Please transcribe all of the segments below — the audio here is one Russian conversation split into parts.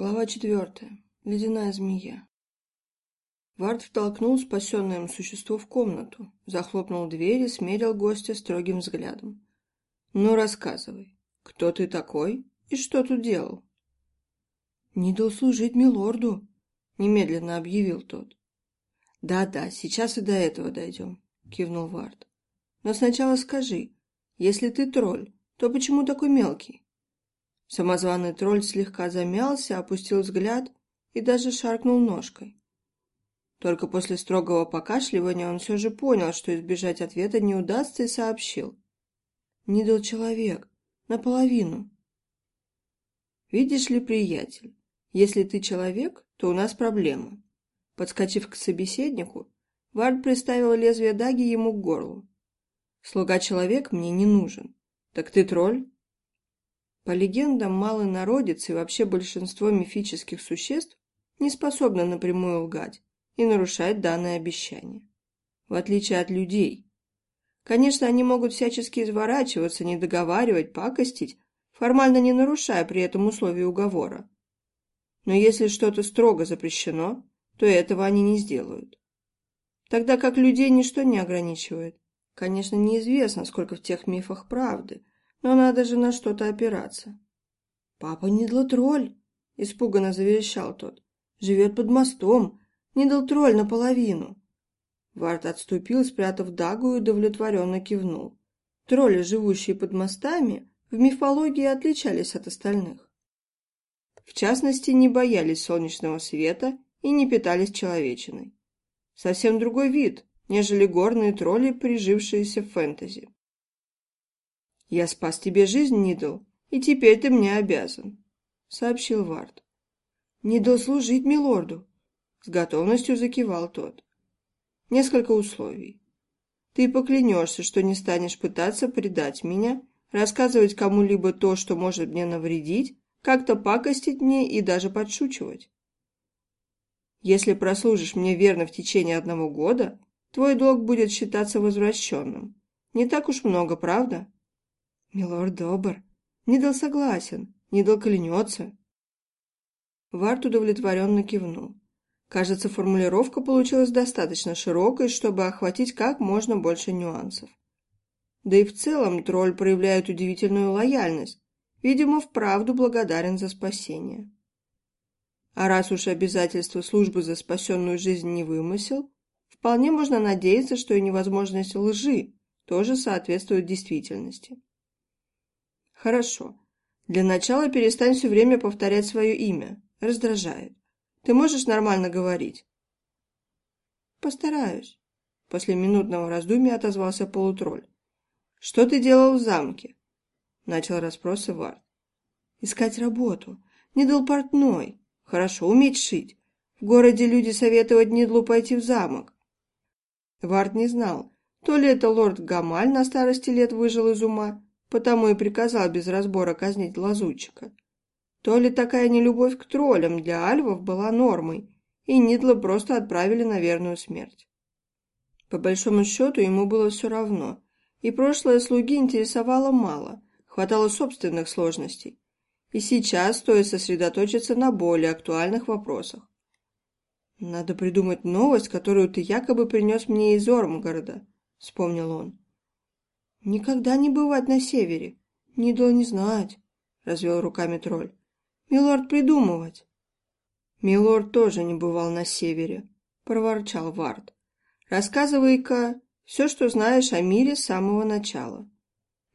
Глава четвертая. Ледяная змея. Вард втолкнул спасенное им существо в комнату, захлопнул дверь и смерил гостя строгим взглядом. «Ну, рассказывай, кто ты такой и что тут делал?» «Не дал служить милорду», — немедленно объявил тот. «Да-да, сейчас и до этого дойдем», — кивнул Вард. «Но сначала скажи, если ты тролль, то почему такой мелкий?» Самозваный тролль слегка замялся, опустил взгляд и даже шаркнул ножкой. Только после строгого покашливания он все же понял, что избежать ответа не удастся, и сообщил. «Нидл человек. Наполовину». «Видишь ли, приятель, если ты человек, то у нас проблема». Подскочив к собеседнику, Вард приставил лезвие даги ему к горлу. «Слуга-человек мне не нужен. Так ты тролль?» По легендам, малый народец и вообще большинство мифических существ не способны напрямую лгать и нарушать данное обещание. В отличие от людей. Конечно, они могут всячески изворачиваться, недоговаривать, пакостить, формально не нарушая при этом условия уговора. Но если что-то строго запрещено, то этого они не сделают. Тогда как людей ничто не ограничивает. Конечно, неизвестно, сколько в тех мифах правды, но надо же на что-то опираться. «Папа Нидлотроль!» — испуганно заверещал тот. «Живет под мостом. Нидлотроль наполовину». Варт отступил, спрятав дагу и удовлетворенно кивнул. Тролли, живущие под мостами, в мифологии отличались от остальных. В частности, не боялись солнечного света и не питались человечиной. Совсем другой вид, нежели горные тролли, прижившиеся в фэнтези. «Я спас тебе жизнь, Нидл, и теперь ты мне обязан», — сообщил Вард. «Нидл служить милорду», — с готовностью закивал тот. «Несколько условий. Ты поклянешься, что не станешь пытаться предать меня, рассказывать кому-либо то, что может мне навредить, как-то пакостить мне и даже подшучивать. Если прослужишь мне верно в течение одного года, твой долг будет считаться возвращенным. Не так уж много, правда?» «Милорд добр. Нидал согласен. Нидал клянется». Варт удовлетворенно кивнул. Кажется, формулировка получилась достаточно широкой, чтобы охватить как можно больше нюансов. Да и в целом тролль проявляет удивительную лояльность, видимо, вправду благодарен за спасение. А раз уж обязательство службы за спасенную жизнь не вымысел, вполне можно надеяться, что и невозможность лжи тоже соответствует действительности. Хорошо. Для начала перестань все время повторять свое имя. Раздражает. Ты можешь нормально говорить? Постараюсь. После минутного раздумья отозвался полутролль. Что ты делал в замке? Начал расспросы Вард. Искать работу. Нидл портной. Хорошо уметь шить. В городе люди советовать Нидлу пойти в замок. Вард не знал, то ли это лорд Гамаль на старости лет выжил из ума, потому и приказал без разбора казнить лазутчика. То ли такая нелюбовь к троллям для альвов была нормой, и Нидла просто отправили на верную смерть. По большому счету ему было все равно, и прошлое слуги интересовало мало, хватало собственных сложностей. И сейчас стоит сосредоточиться на более актуальных вопросах. «Надо придумать новость, которую ты якобы принес мне из Ормгорода», — вспомнил он. «Никогда не бывать на севере. Не до не знать», — развел руками тролль. «Милорд придумывать». «Милорд тоже не бывал на севере», — проворчал Вард. «Рассказывай-ка все, что знаешь о мире с самого начала.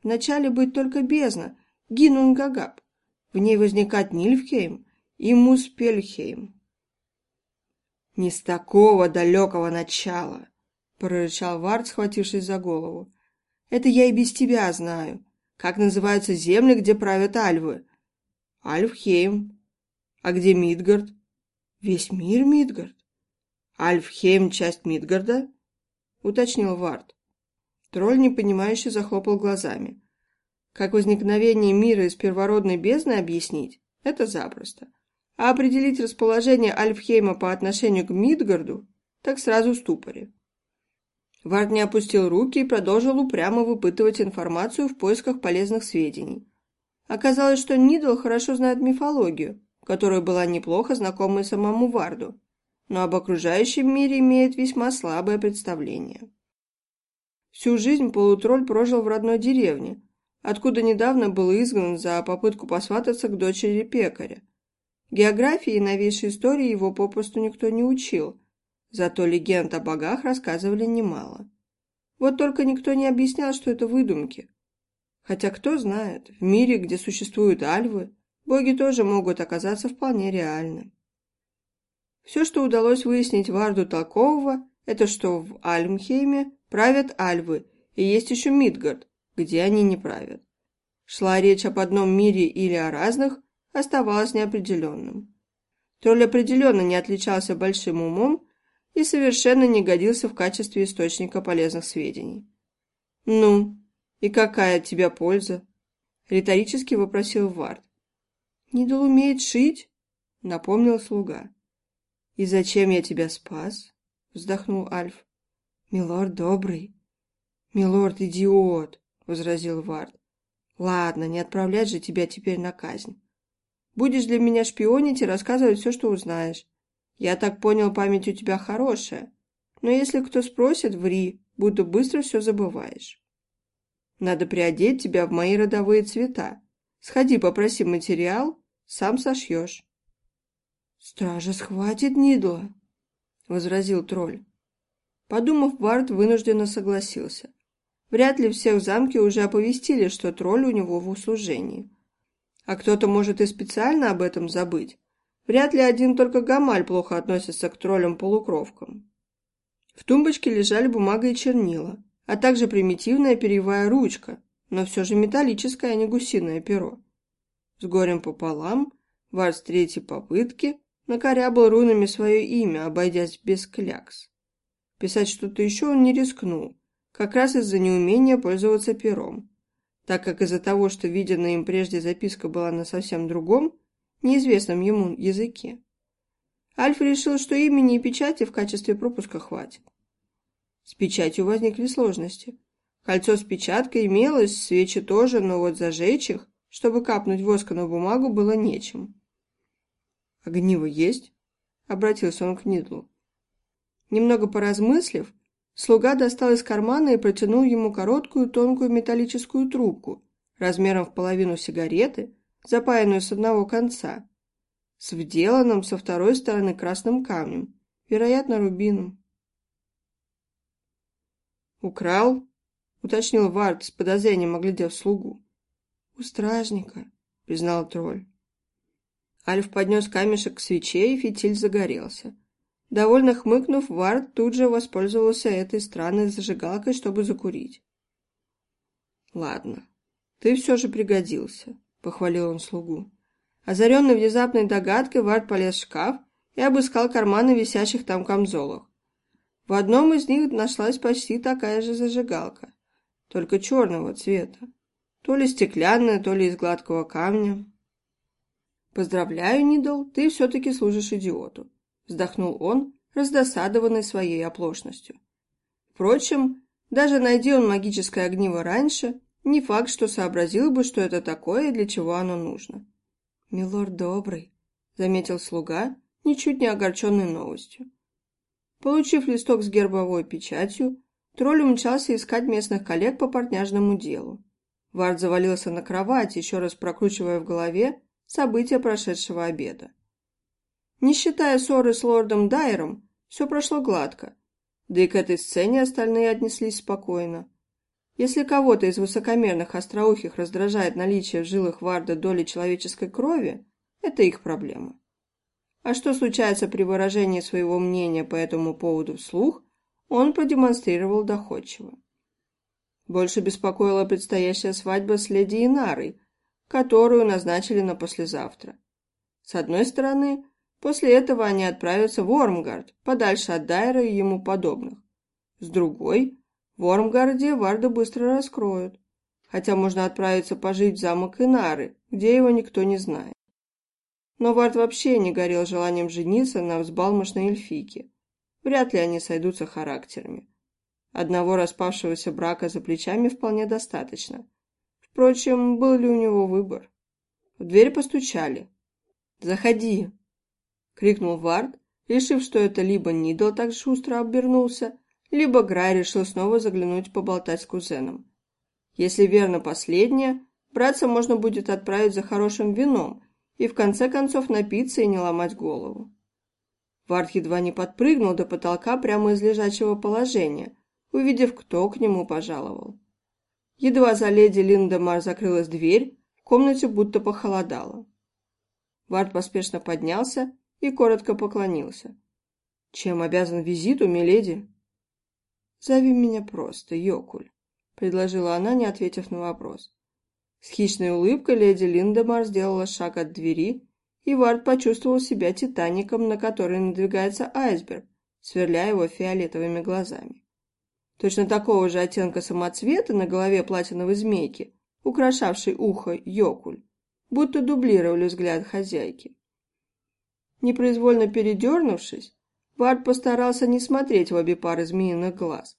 Вначале быть только бездна, Гинунгагап. В ней возникать Нильфхейм и Муспельхейм». «Не с такого далекого начала», — прорычал Вард, схватившись за голову. Это я и без тебя знаю. Как называются земли, где правят альвы? Альфхейм. А где Мидгард? Весь мир Мидгард. Альфхейм – часть Мидгарда? Уточнил Вард. Тролль, непонимающе, захлопал глазами. Как возникновение мира из первородной бездны объяснить? Это запросто. А определить расположение Альфхейма по отношению к Мидгарду – так сразу в ступоре. Вард опустил руки и продолжил упрямо выпытывать информацию в поисках полезных сведений. Оказалось, что Нидл хорошо знает мифологию, которая была неплохо знакома и самому Варду, но об окружающем мире имеет весьма слабое представление. Всю жизнь полутролль прожил в родной деревне, откуда недавно был изгнан за попытку посвататься к дочери пекаря. Географии и новейшей истории его попросту никто не учил, зато легенд о богах рассказывали немало. Вот только никто не объяснял, что это выдумки. Хотя кто знает, в мире, где существуют альвы, боги тоже могут оказаться вполне реальны. Все, что удалось выяснить Варду Толкового, это что в Альмхейме правят альвы, и есть еще Мидгард, где они не правят. Шла речь об одном мире или о разных, оставалось неопределенным. Тролль определенно не отличался большим умом и совершенно не годился в качестве источника полезных сведений. «Ну, и какая от тебя польза?» — риторически вопросил Вард. «Нидл умеет шить», — напомнил слуга. «И зачем я тебя спас?» — вздохнул Альф. «Милорд добрый». «Милорд идиот», — возразил Вард. «Ладно, не отправлять же тебя теперь на казнь. Будешь для меня шпионить и рассказывать все, что узнаешь. Я так понял, память у тебя хорошая. Но если кто спросит, ври, будто быстро все забываешь. Надо приодеть тебя в мои родовые цвета. Сходи, попроси материал, сам сошьешь. «Стража схватит Нидла», — возразил тролль. Подумав, Барт вынужденно согласился. Вряд ли всех в замке уже оповестили, что тролль у него в услужении. А кто-то может и специально об этом забыть. Вряд ли один только Гамаль плохо относится к троллям-полукровкам. В тумбочке лежали бумага и чернила, а также примитивная перьевая ручка, но все же металлическое, а не гусиное перо. С горем пополам, Варс третьей попытки накорябал рунами свое имя, обойдясь без клякс. Писать что-то еще он не рискнул, как раз из-за неумения пользоваться пером. Так как из-за того, что виденная им прежде записка была на совсем другом, неизвестном ему языке. Альф решил, что имени и печати в качестве пропуска хватит. С печатью возникли сложности. Кольцо с печаткой имелось, свечи тоже, но вот зажечь их, чтобы капнуть воска на бумагу, было нечем. «Огниво есть?» — обратился он к Нидлу. Немного поразмыслив, слуга достал из кармана и протянул ему короткую тонкую металлическую трубку размером в половину сигареты, запаянную с одного конца, с вделанным со второй стороны красным камнем, вероятно, рубином. «Украл?» — уточнил Вард с подозрением, оглядев слугу. «У стражника», — признал тролль. Альф поднес камешек к свече, и фитиль загорелся. Довольно хмыкнув, Вард тут же воспользовался этой странной зажигалкой, чтобы закурить. «Ладно, ты все же пригодился», — похвалил он слугу. Озаренный внезапной догадкой, Вард полез в шкаф и обыскал карманы висящих там камзолах. В одном из них нашлась почти такая же зажигалка, только черного цвета. То ли стеклянная, то ли из гладкого камня. «Поздравляю, Нидл, ты все-таки служишь идиоту вздохнул он, раздосадованный своей оплошностью. Впрочем, даже найди он магическое огниво раньше, не факт, что сообразил бы, что это такое и для чего оно нужно. «Милорд добрый», — заметил слуга, ничуть не огорченный новостью. Получив листок с гербовой печатью, тролль умчался искать местных коллег по портняжному делу. Вард завалился на кровать, еще раз прокручивая в голове события прошедшего обеда. Не считая ссоры с лордом Дайером, все прошло гладко. Да и к этой сцене остальные отнеслись спокойно. Если кого-то из высокомерных остроухих раздражает наличие в жилах Варда доли человеческой крови, это их проблема. А что случается при выражении своего мнения по этому поводу вслух, он продемонстрировал доходчиво. Больше беспокоила предстоящая свадьба с леди Инарой, которую назначили на послезавтра. С одной стороны, После этого они отправятся в Ормгард, подальше от Дайра и ему подобных. С другой, в Ормгарде Варда быстро раскроют, хотя можно отправиться пожить в замок Инары, где его никто не знает. Но Вард вообще не горел желанием жениться на взбалмошной эльфийке. Вряд ли они сойдутся характерами. Одного распавшегося брака за плечами вполне достаточно. Впрочем, был ли у него выбор? В дверь постучали. «Заходи!» — крикнул Вард, решив, что это либо Нидл так шустро обернулся, либо Грай решил снова заглянуть поболтать с кузеном. Если верно последнее, братца можно будет отправить за хорошим вином и в конце концов напиться и не ломать голову. Вард едва не подпрыгнул до потолка прямо из лежачего положения, увидев, кто к нему пожаловал. Едва за леди Линдемар закрылась дверь, в комнате будто похолодало. Вард поспешно поднялся и коротко поклонился. «Чем обязан визиту, миледи?» «Зови меня просто, Йокуль», — предложила она, не ответив на вопрос. С хищной улыбкой леди Линдемар сделала шаг от двери, и Вард почувствовал себя титаником, на который надвигается айсберг, сверляя его фиолетовыми глазами. Точно такого же оттенка самоцвета на голове платиновой змейки, украшавшей ухо Йокуль, будто дублировали взгляд хозяйки. Непроизвольно передернувшись, Вард постарался не смотреть в обе пары змеиных глаз.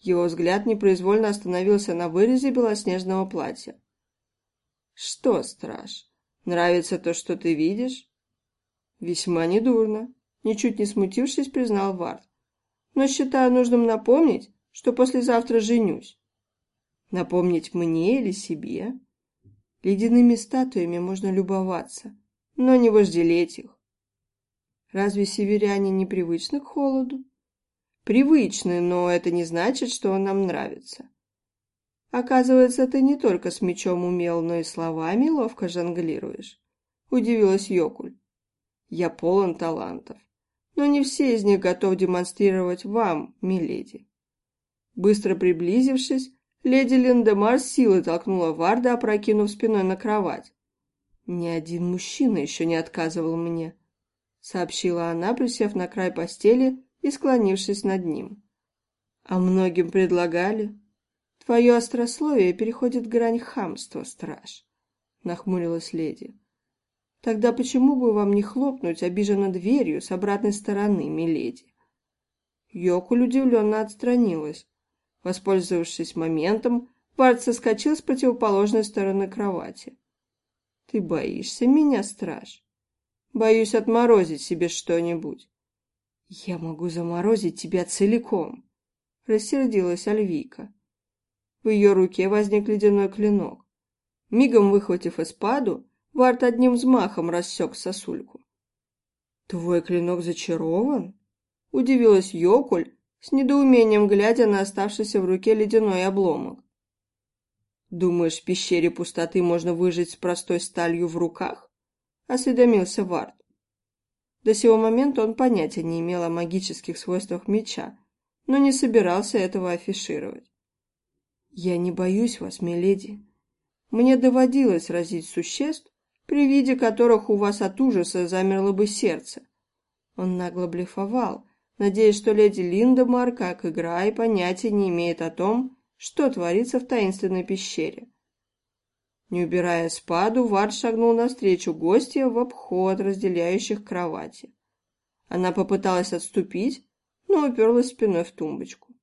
Его взгляд непроизвольно остановился на вырезе белоснежного платья. «Что, страж, нравится то, что ты видишь?» «Весьма недурно», — ничуть не смутившись, признал Вард. «Но считаю нужным напомнить, что послезавтра женюсь. Напомнить мне или себе? Ледяными статуями можно любоваться, но не вожделеть их. Разве северяне не привычны к холоду? Привычны, но это не значит, что он нам нравится. Оказывается, ты не только с мечом умел, но и словами ловко жонглируешь. Удивилась Йокуль. Я полон талантов, но не все из них готов демонстрировать вам, миледи. Быстро приблизившись, леди Линдемар силой толкнула Варда, опрокинув спиной на кровать. «Ни один мужчина еще не отказывал мне», — сообщила она, присев на край постели и склонившись над ним. «А многим предлагали. Твое острословие переходит грань хамства, страж», — нахмурилась леди. «Тогда почему бы вам не хлопнуть обиженно дверью с обратной стороны, миледи?» Йокуль удивленно отстранилась. Воспользовавшись моментом, Барт соскочил с противоположной стороны кровати. «Ты боишься меня, страж?» «Боюсь отморозить себе что-нибудь». «Я могу заморозить тебя целиком», — рассердилась Альвика. В ее руке возник ледяной клинок. Мигом выхватив эспаду, Варт одним взмахом рассек сосульку. «Твой клинок зачарован?» — удивилась Йокуль, с недоумением глядя на оставшийся в руке ледяной обломок. «Думаешь, в пещере пустоты можно выжить с простой сталью в руках?» — осведомился Вард. До сего момента он понятия не имел о магических свойствах меча, но не собирался этого афишировать. «Я не боюсь вас, миледи. Мне доводилось разить существ, при виде которых у вас от ужаса замерло бы сердце». Он нагло блефовал, надеясь, что леди Линдемар, как игра, и понятия не имеет о том, что творится в таинственной пещере. Не убирая спаду, Вард шагнул навстречу гостья в обход разделяющих кровати. Она попыталась отступить, но уперлась спиной в тумбочку.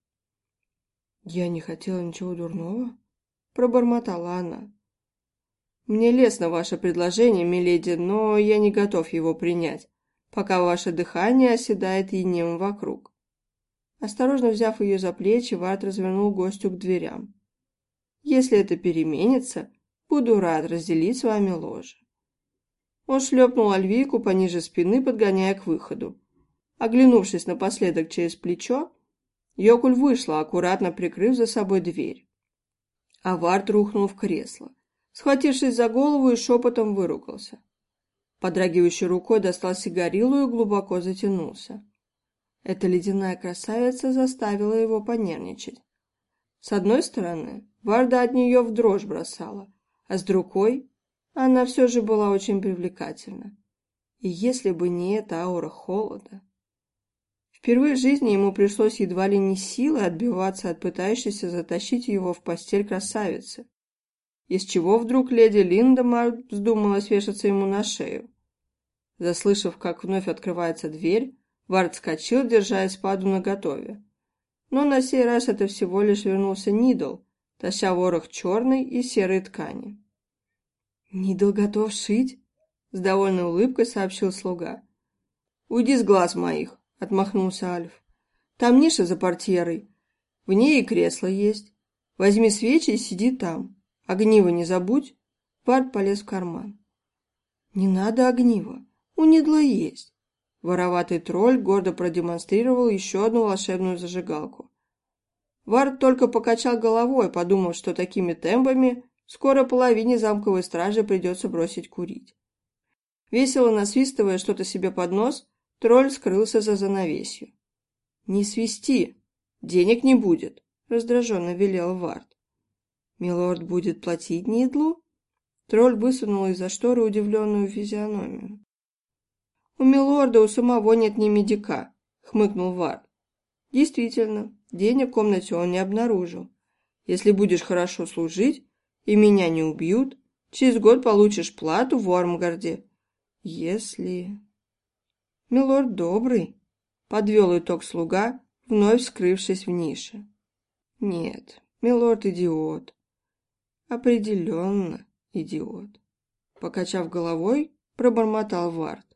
«Я не хотела ничего дурного», — пробормотала она. «Мне лестно ваше предложение, миледи, но я не готов его принять пока ваше дыхание оседает инеем вокруг. Осторожно взяв ее за плечи, Вард развернул гостю к дверям. «Если это переменится, буду рад разделить с вами ложе». Он шлепнул Альвийку пониже спины, подгоняя к выходу. Оглянувшись напоследок через плечо, Йокуль вышла, аккуратно прикрыв за собой дверь. А Вард рухнул в кресло, схватившись за голову и шепотом выругался. Подрагивающей рукой достал сигарилу и глубоко затянулся. Эта ледяная красавица заставила его понервничать. С одной стороны, Варда от нее в дрожь бросала, а с другой, она все же была очень привлекательна. И если бы не эта аура холода... Впервые в жизни ему пришлось едва ли не силой отбиваться от пытающейся затащить его в постель красавицы. Из чего вдруг леди Линдемар вздумала свешаться ему на шею? Заслышав, как вновь открывается дверь, Вард скочил, держа эспаду наготове. Но на сей раз это всего лишь вернулся Нидл, таща ворох черной и серой ткани. «Нидл готов шить?» – С довольной улыбкой сообщил слуга. «Уйди с глаз моих», — отмахнулся Альф. «Там ниша за портьерой. В ней и кресло есть. Возьми свечи и сиди там. Огниво не забудь». Барт полез в карман. «Не надо огнива. У Нидла есть». Вороватый тролль гордо продемонстрировал еще одну волшебную зажигалку. Вард только покачал головой, подумав, что такими темпами скоро половине замковой стражи придется бросить курить. Весело насвистывая что-то себе под нос, тролль скрылся за занавесью. «Не свисти! Денег не будет!» — раздраженно велел Вард. «Милорд будет платить Нидлу?» Тролль высунул из-за шторы удивленную физиономию. «У милорда у самого нет ни медика», — хмыкнул Вард. «Действительно, денег в комнате он не обнаружил. Если будешь хорошо служить и меня не убьют, через год получишь плату в Ормгарде. Если...» «Милорд добрый», — подвел итог слуга, вновь скрывшись в нише. «Нет, милорд идиот. Определенно идиот. Покачав головой, пробормотал Вард.